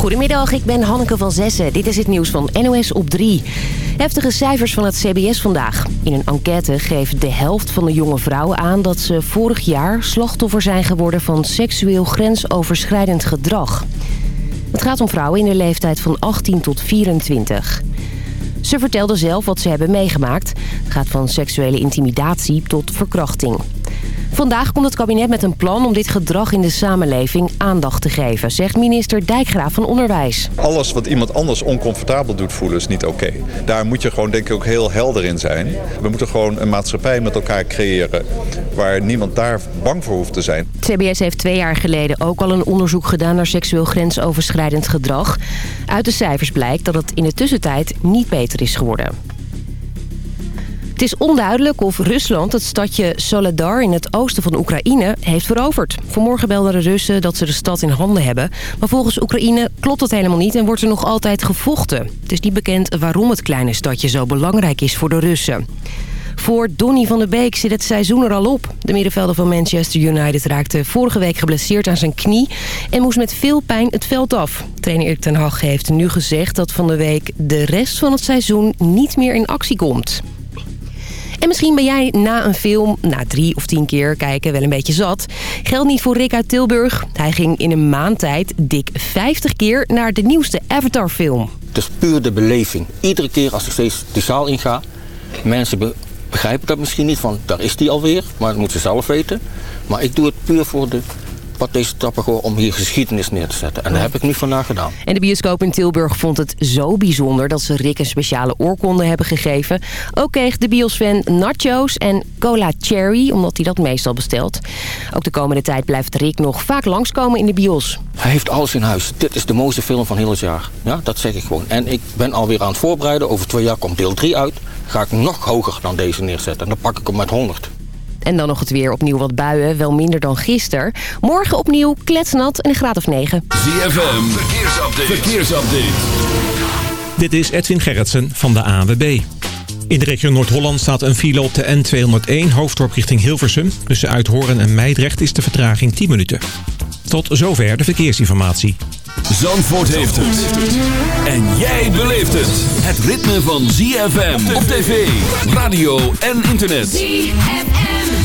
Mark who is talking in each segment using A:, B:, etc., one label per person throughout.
A: Goedemiddag, ik ben Hanneke van Zessen. Dit is het nieuws van NOS op 3. Heftige cijfers van het CBS vandaag. In een enquête geeft de helft van de jonge vrouwen aan... dat ze vorig jaar slachtoffer zijn geworden van seksueel grensoverschrijdend gedrag. Het gaat om vrouwen in de leeftijd van 18 tot 24. Ze vertelden zelf wat ze hebben meegemaakt. Het gaat van seksuele intimidatie tot verkrachting. Vandaag komt het kabinet met een plan om dit gedrag in de samenleving aandacht te geven, zegt minister Dijkgraaf van Onderwijs.
B: Alles wat iemand anders oncomfortabel doet voelen is niet oké. Daar moet je gewoon denk ik ook heel helder in zijn. We moeten gewoon een maatschappij met elkaar creëren waar niemand daar bang voor hoeft te zijn.
A: CBS heeft twee jaar geleden ook al een onderzoek gedaan naar seksueel grensoverschrijdend gedrag. Uit de cijfers blijkt dat het in de tussentijd niet beter is geworden. Het is onduidelijk of Rusland het stadje Soledar in het oosten van Oekraïne heeft veroverd. Vanmorgen belden de Russen dat ze de stad in handen hebben. Maar volgens Oekraïne klopt dat helemaal niet en wordt er nog altijd gevochten. Het is niet bekend waarom het kleine stadje zo belangrijk is voor de Russen. Voor Donny van der Beek zit het seizoen er al op. De middenvelder van Manchester United raakte vorige week geblesseerd aan zijn knie... en moest met veel pijn het veld af. Trainer Erik ten Hag heeft nu gezegd dat van de week de rest van het seizoen niet meer in actie komt. En misschien ben jij na een film, na drie of tien keer kijken, wel een beetje zat. Geldt niet voor Rick uit Tilburg. Hij ging in een maand tijd dik 50 keer naar de nieuwste Avatar-film.
C: Het is puur de beleving. Iedere keer als ik steeds de zaal inga, mensen begrijpen dat misschien niet, van daar is die alweer, maar dat moeten ze zelf weten. Maar ik doe het puur voor de wat deze stappen gewoon om hier geschiedenis neer te zetten. En daar heb ik nu vandaag gedaan.
A: En de bioscoop in Tilburg vond het zo bijzonder dat ze Rick een speciale oorkonde hebben gegeven. Ook kreeg de biosfan nachos en cola cherry, omdat hij dat meestal bestelt. Ook de komende tijd blijft Rick nog vaak langskomen in de bios.
C: Hij heeft alles in huis. Dit is de mooiste film van heel het jaar. Ja, dat zeg ik gewoon. En ik ben alweer aan het voorbereiden. Over twee jaar komt deel 3 uit. Ga ik nog hoger dan deze neerzetten. En dan pak ik hem met 100.
A: En dan nog het weer. Opnieuw wat buien, wel minder dan gisteren. Morgen opnieuw kletsnat en een graad of 9.
D: ZFM, verkeersupdate. verkeersupdate.
E: Dit is Edwin Gerritsen van de ANWB. In de regio Noord-Holland staat een file op de N201 hoofddorp richting Hilversum. Tussen Uithoren en Meidrecht is de vertraging 10 minuten. Tot zover de verkeersinformatie.
D: Zandvoort heeft het. En jij beleeft het. Het ritme van ZFM op tv, radio en internet. ZFM.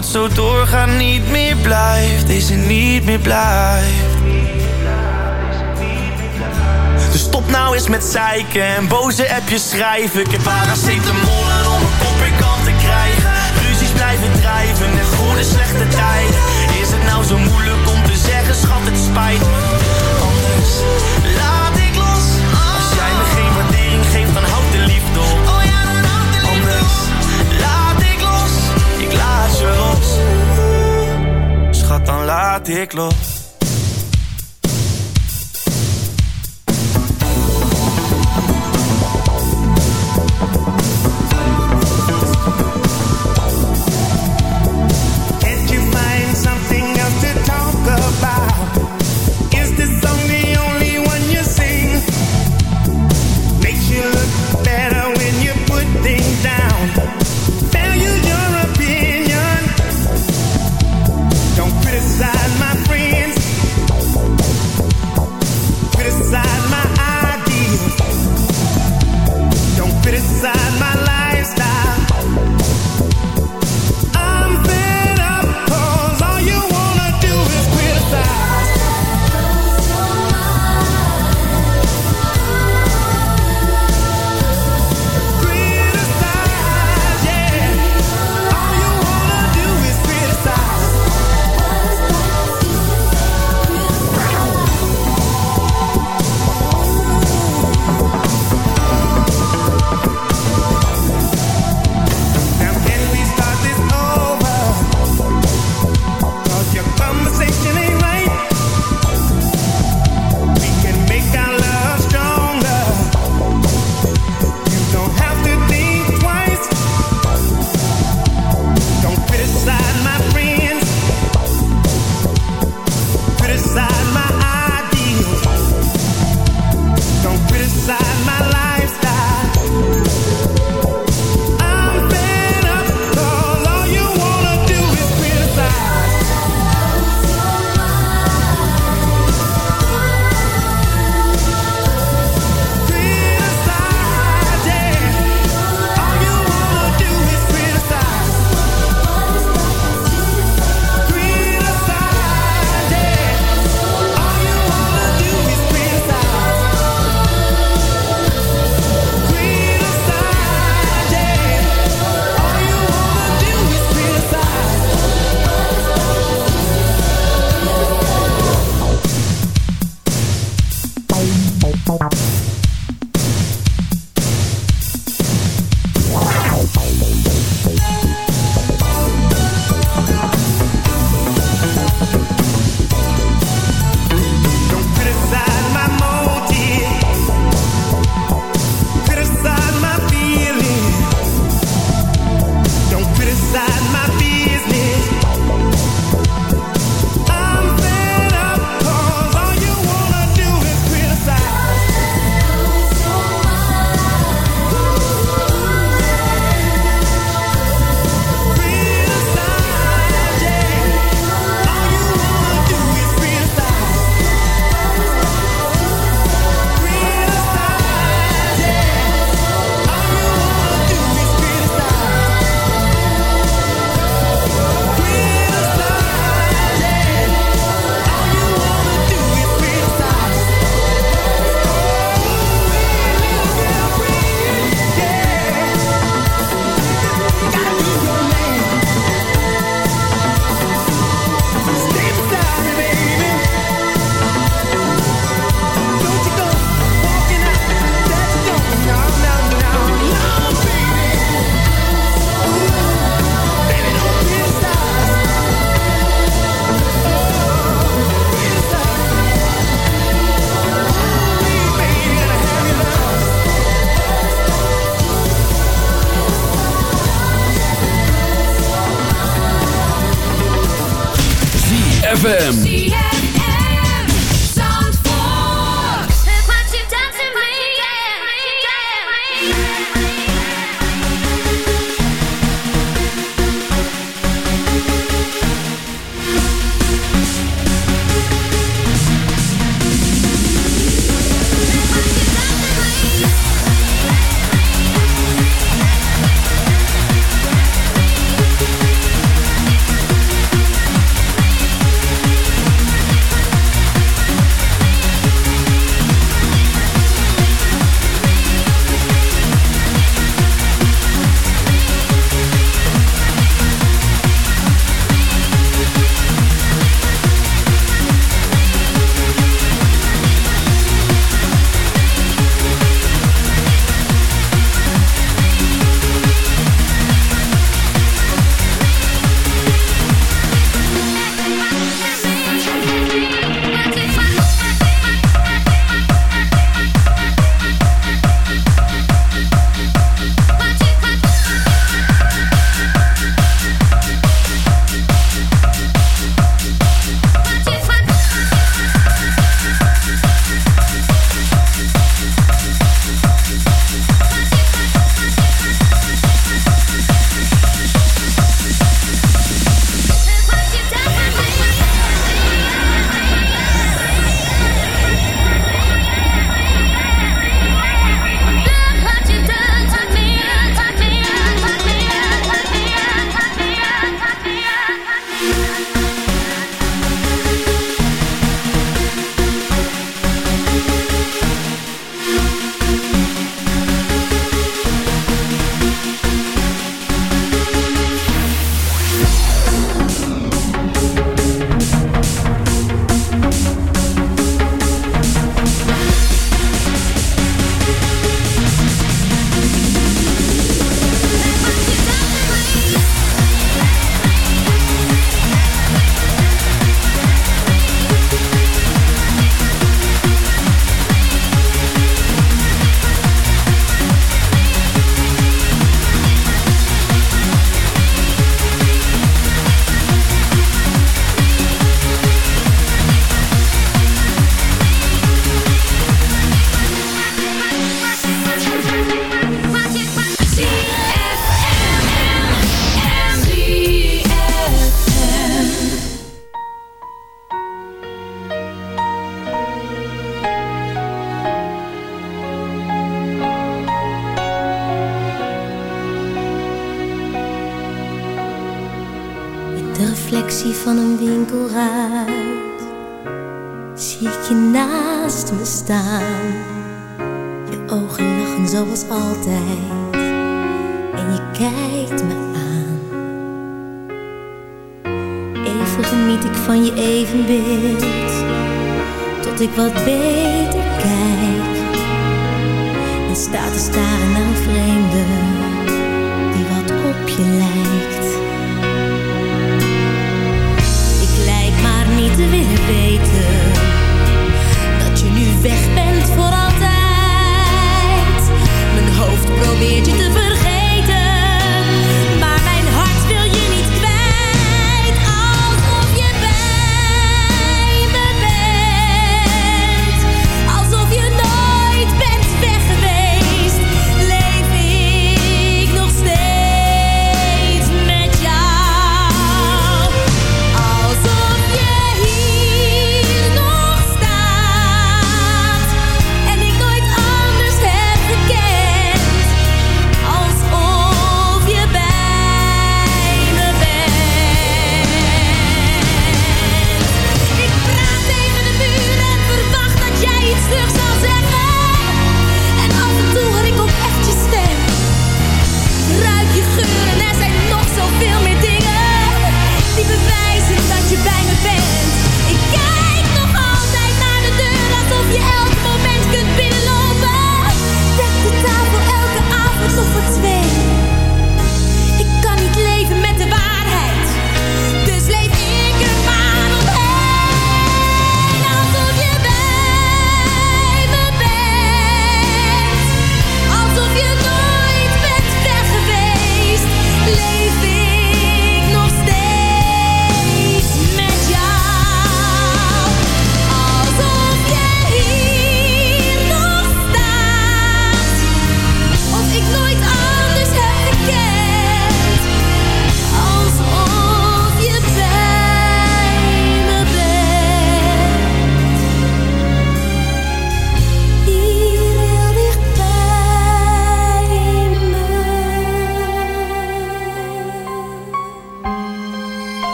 F: Het zo doorgaat niet meer blijft, deze niet meer blijft. Dus stop nou eens met zeiken en boze appjes schrijven. Ik heb paracetamol om een kop in kant te krijgen. Ruzies blijven drijven en goede slechte tijden. Is het nou zo moeilijk om te zeggen, schat, het spijt. Dan laat ik los.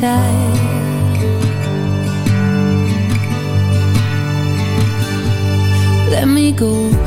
G: Let me go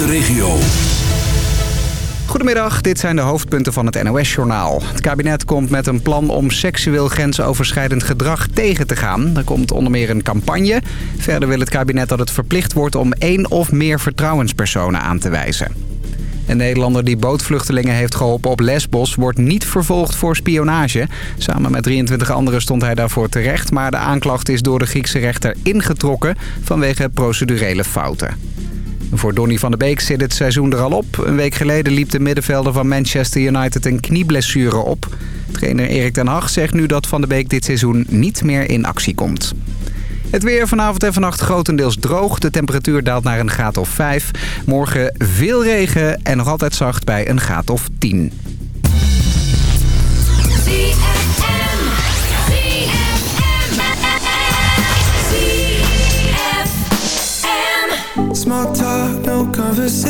D: de regio.
H: Goedemiddag, dit zijn de hoofdpunten van het NOS-journaal. Het kabinet komt met een plan om seksueel grensoverschrijdend gedrag tegen te gaan. Er komt onder meer een campagne. Verder wil het kabinet dat het verplicht wordt om één of meer vertrouwenspersonen aan te wijzen. Een Nederlander die bootvluchtelingen heeft geholpen op Lesbos wordt niet vervolgd voor spionage. Samen met 23 anderen stond hij daarvoor terecht, maar de aanklacht is door de Griekse rechter ingetrokken vanwege procedurele fouten. Voor Donny van de Beek zit het seizoen er al op. Een week geleden liep de middenvelder van Manchester United een knieblessure op. Trainer Erik ten Hag zegt nu dat Van de Beek dit seizoen niet meer in actie komt. Het weer vanavond en vannacht grotendeels droog. De temperatuur daalt naar een graad of 5. Morgen veel regen en nog altijd zacht bij een graad of 10.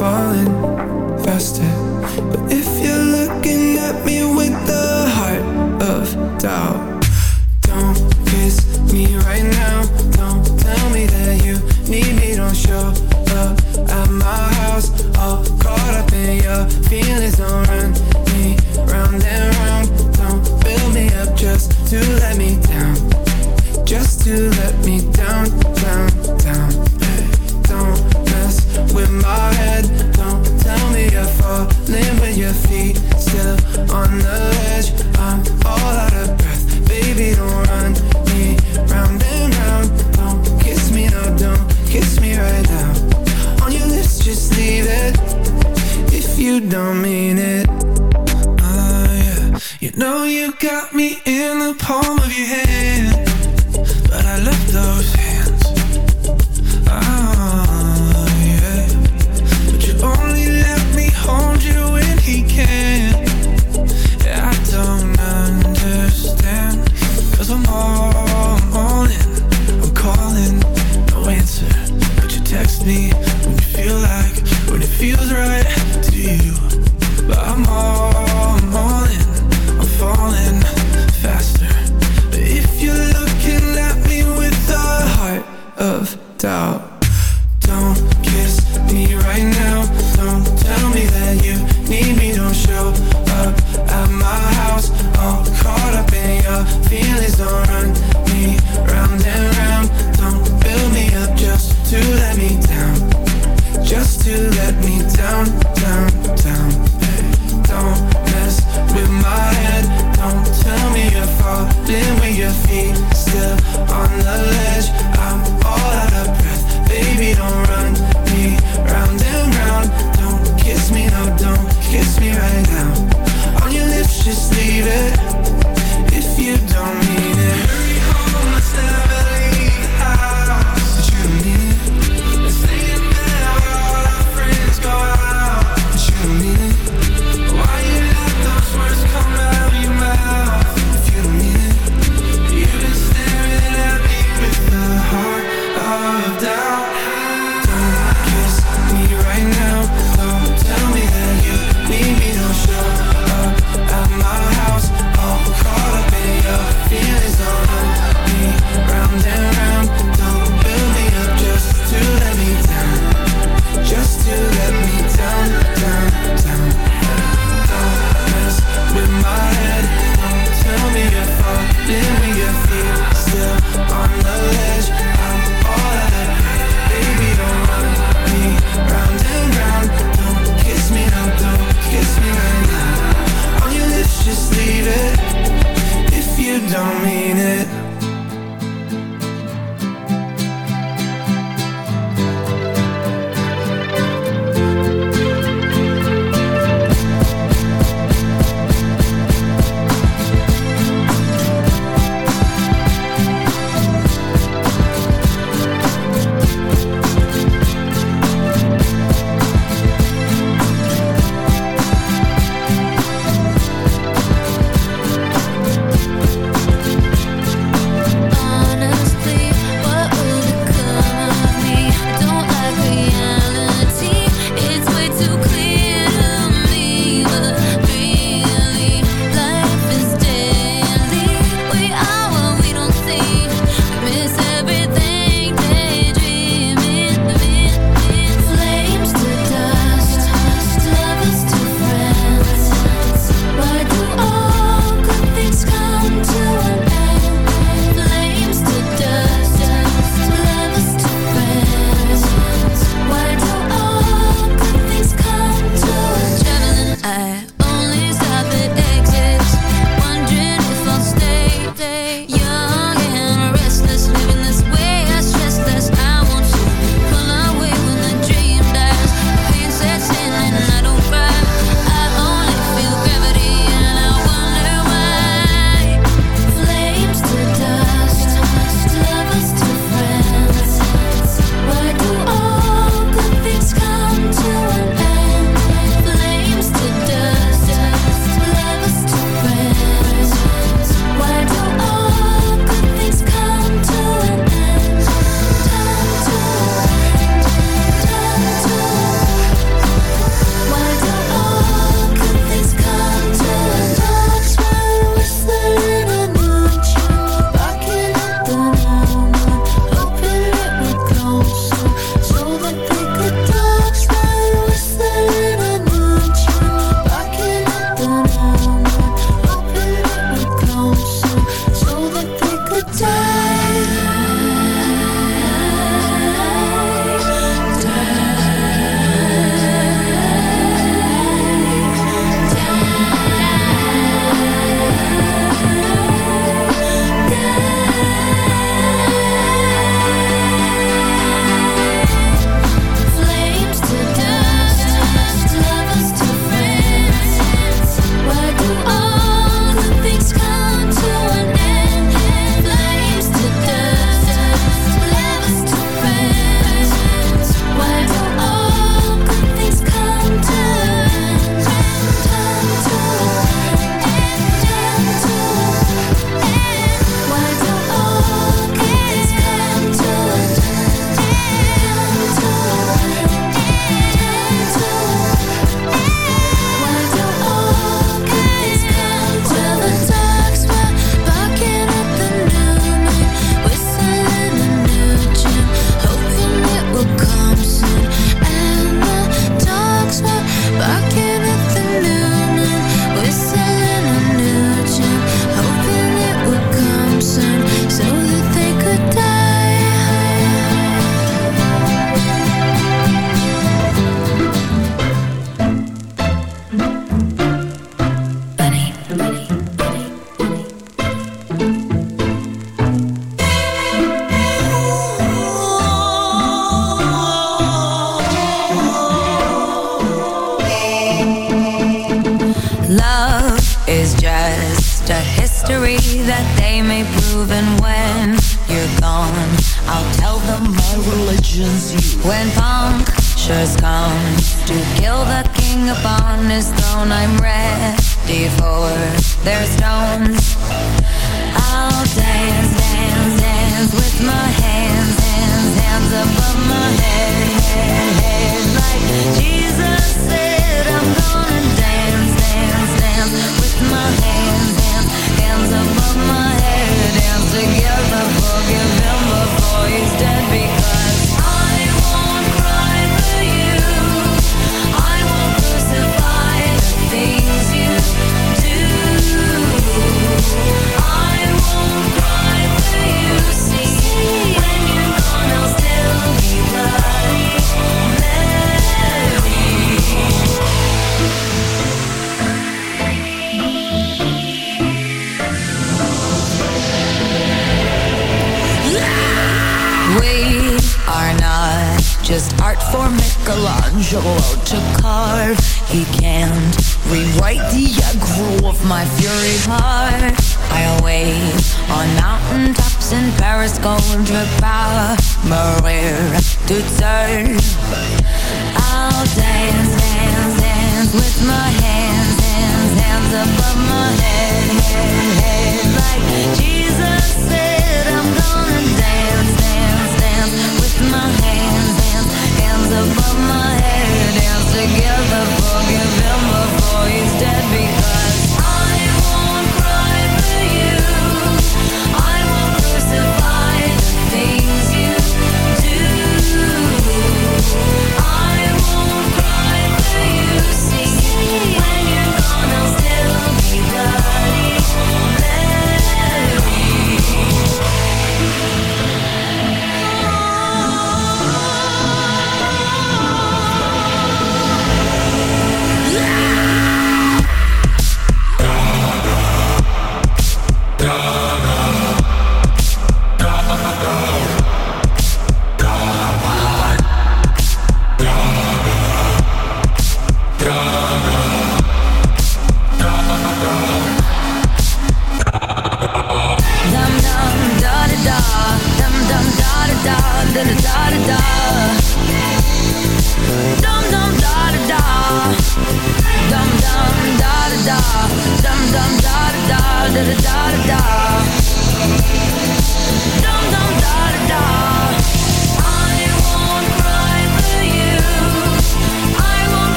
I: falling faster. But if
G: We.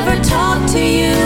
G: never talk to you.